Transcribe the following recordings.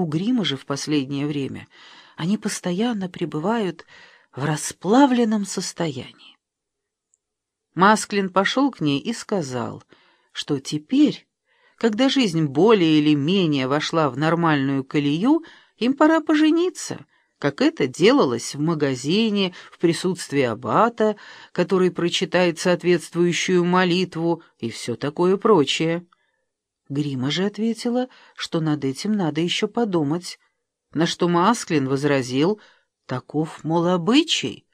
У Грима же в последнее время они постоянно пребывают в расплавленном состоянии. Масклин пошел к ней и сказал, что теперь, когда жизнь более или менее вошла в нормальную колею, им пора пожениться, как это делалось в магазине в присутствии аббата, который прочитает соответствующую молитву и все такое прочее. Грима же ответила, что над этим надо еще подумать, на что Масклин возразил, таков, мол, обычай.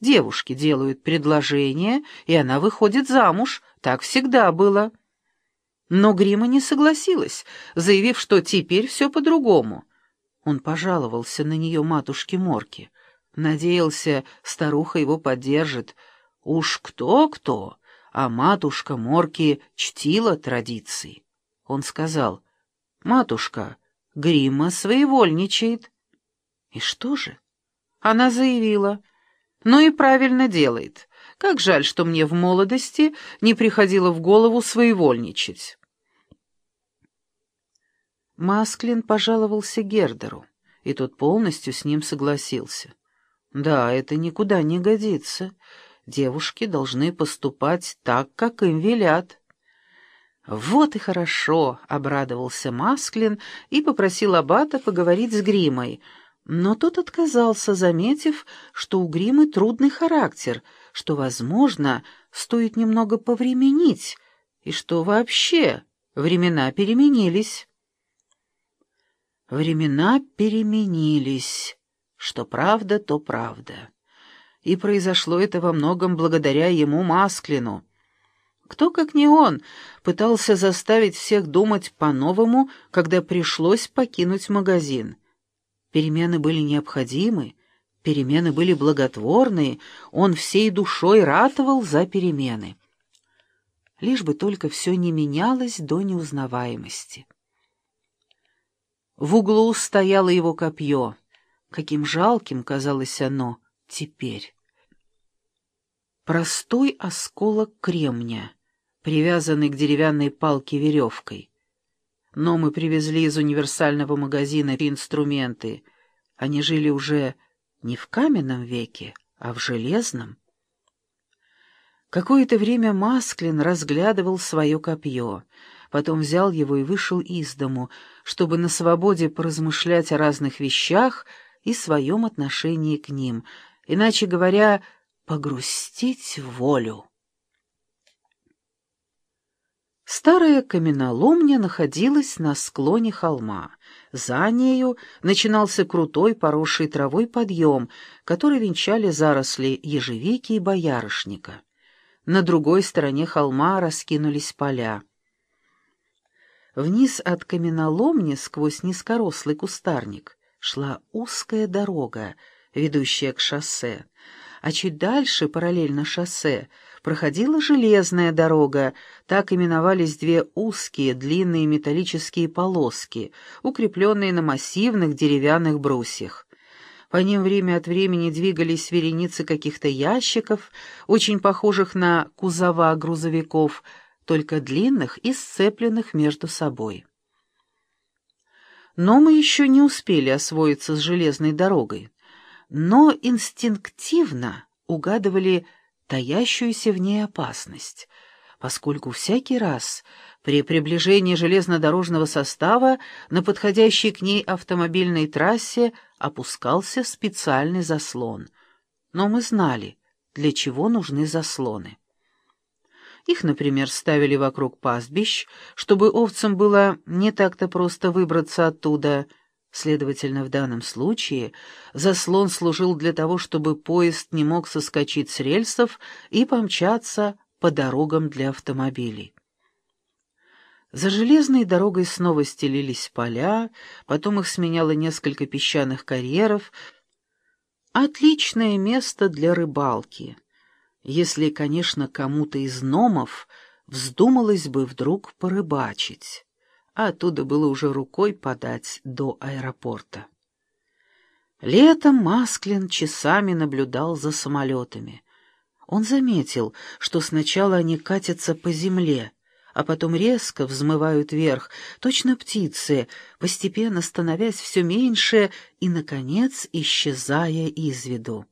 Девушки делают предложение, и она выходит замуж, так всегда было. Но Грима не согласилась, заявив, что теперь все по-другому. Он пожаловался на нее матушке Морке. Надеялся, старуха его поддержит. Уж кто-кто, а матушка Морки чтила традиции. Он сказал, «Матушка, Грима своевольничает». И что же? Она заявила, «Ну и правильно делает. Как жаль, что мне в молодости не приходило в голову своевольничать». Масклин пожаловался Гердеру, и тот полностью с ним согласился. «Да, это никуда не годится. Девушки должны поступать так, как им велят». «Вот и хорошо», — обрадовался Масклин и попросил Аббата поговорить с Гримой, но тот отказался, заметив, что у Гримы трудный характер, что, возможно, стоит немного повременить, и что вообще времена переменились. Времена переменились, что правда, то правда. И произошло это во многом благодаря ему, Масклину. Кто, как не он, пытался заставить всех думать по-новому, когда пришлось покинуть магазин. Перемены были необходимы, перемены были благотворные, он всей душой ратовал за перемены. Лишь бы только все не менялось до неузнаваемости. В углу стояло его копье. Каким жалким казалось оно теперь. Простой осколок кремня — привязанный к деревянной палке веревкой. Но мы привезли из универсального магазина инструменты. Они жили уже не в каменном веке, а в железном. Какое-то время Масклин разглядывал свое копье, потом взял его и вышел из дому, чтобы на свободе поразмышлять о разных вещах и своем отношении к ним, иначе говоря, погрустить волю. Старая каменоломня находилась на склоне холма. За нею начинался крутой, поросший травой подъем, который венчали заросли ежевики и боярышника. На другой стороне холма раскинулись поля. Вниз от каменоломни, сквозь низкорослый кустарник, шла узкая дорога, ведущая к шоссе, а чуть дальше, параллельно шоссе, проходила железная дорога, так именовались две узкие длинные металлические полоски, укрепленные на массивных деревянных брусьях. По ним время от времени двигались вереницы каких-то ящиков, очень похожих на кузова грузовиков, только длинных и сцепленных между собой. Но мы еще не успели освоиться с железной дорогой, но инстинктивно угадывали таящуюся в ней опасность, поскольку всякий раз при приближении железнодорожного состава на подходящей к ней автомобильной трассе опускался специальный заслон. Но мы знали, для чего нужны заслоны. Их, например, ставили вокруг пастбищ, чтобы овцам было не так-то просто выбраться оттуда — Следовательно, в данном случае заслон служил для того, чтобы поезд не мог соскочить с рельсов и помчаться по дорогам для автомобилей. За железной дорогой снова стелились поля, потом их сменяло несколько песчаных карьеров. Отличное место для рыбалки, если, конечно, кому-то из номов вздумалось бы вдруг порыбачить а оттуда было уже рукой подать до аэропорта. Летом Масклин часами наблюдал за самолетами. Он заметил, что сначала они катятся по земле, а потом резко взмывают вверх, точно птицы, постепенно становясь все меньше и, наконец, исчезая из виду.